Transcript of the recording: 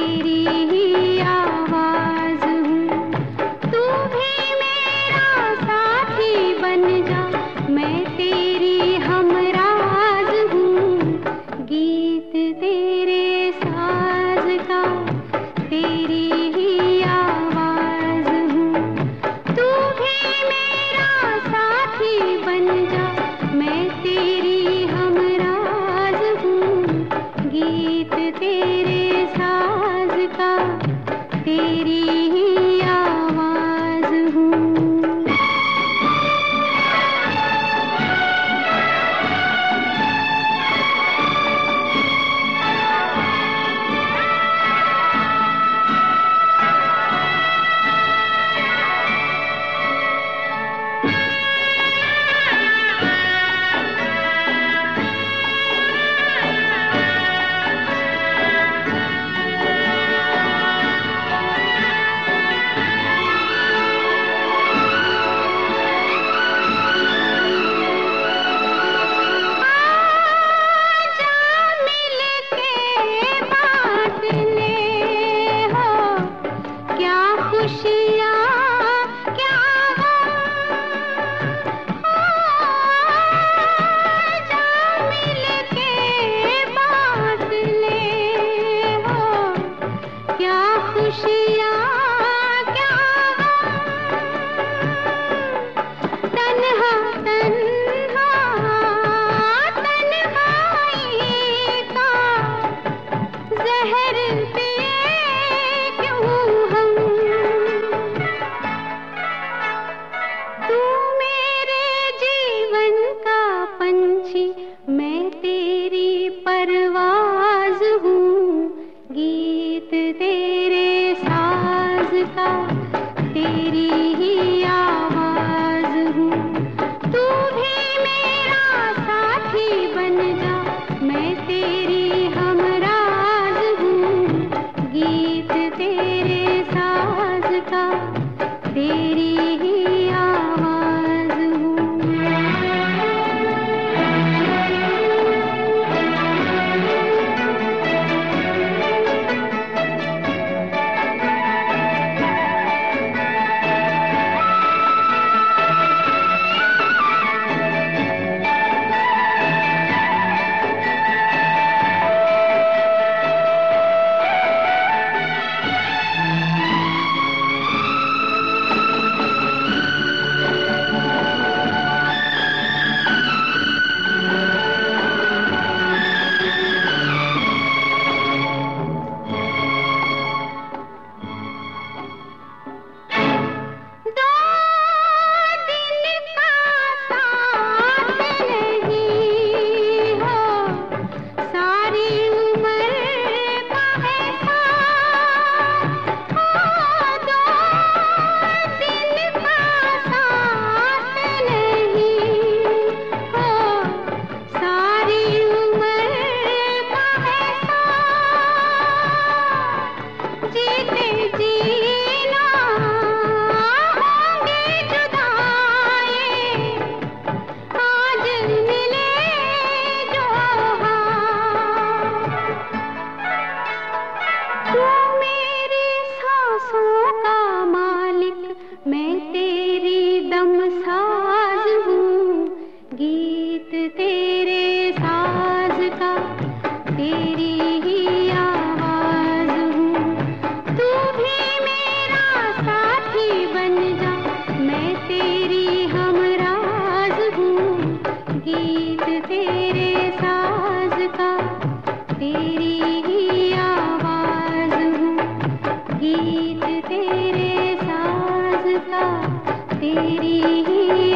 मेरी Thank you. गीत तेरे साज का तेरी ही